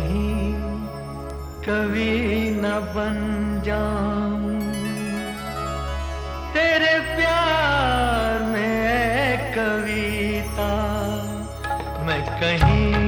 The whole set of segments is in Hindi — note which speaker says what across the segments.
Speaker 1: कहीं कवि न बन जाऊँ। तेरे प्यार में कविता। मैं कहीं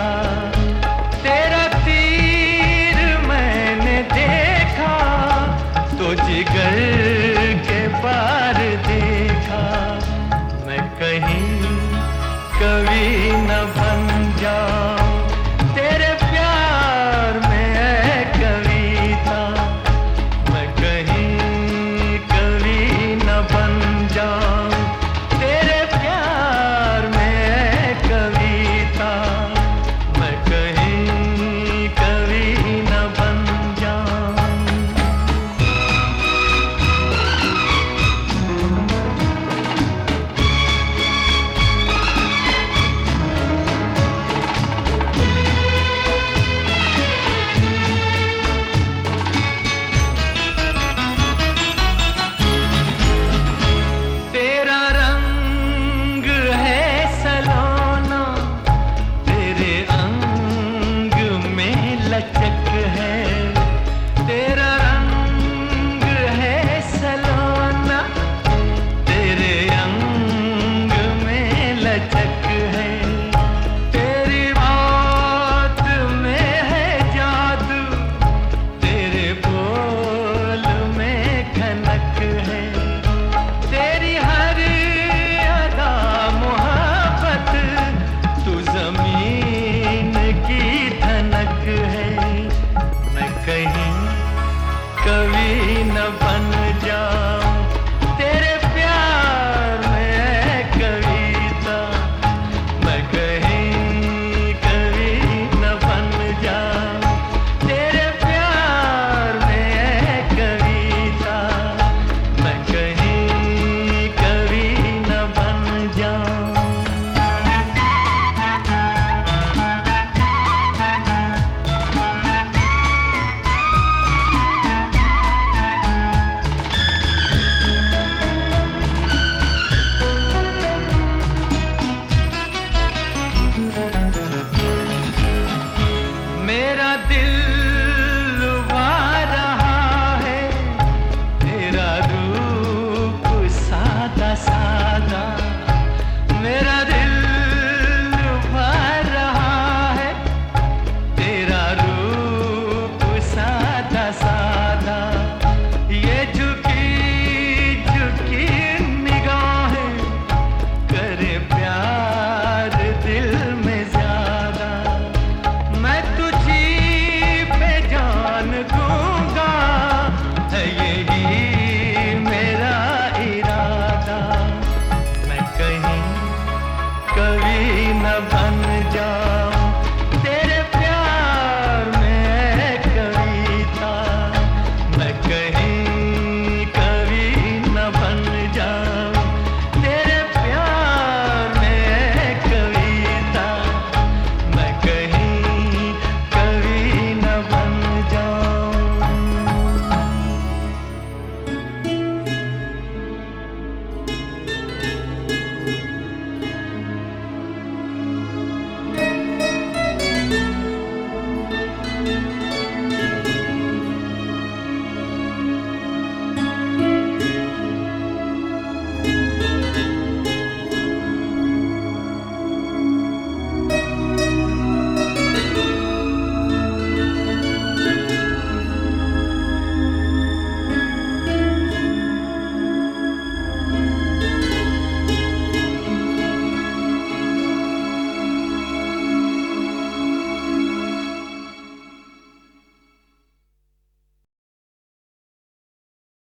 Speaker 1: कवि तेरा तीर मैंने देखा तो के पार देखा। मैं कहीं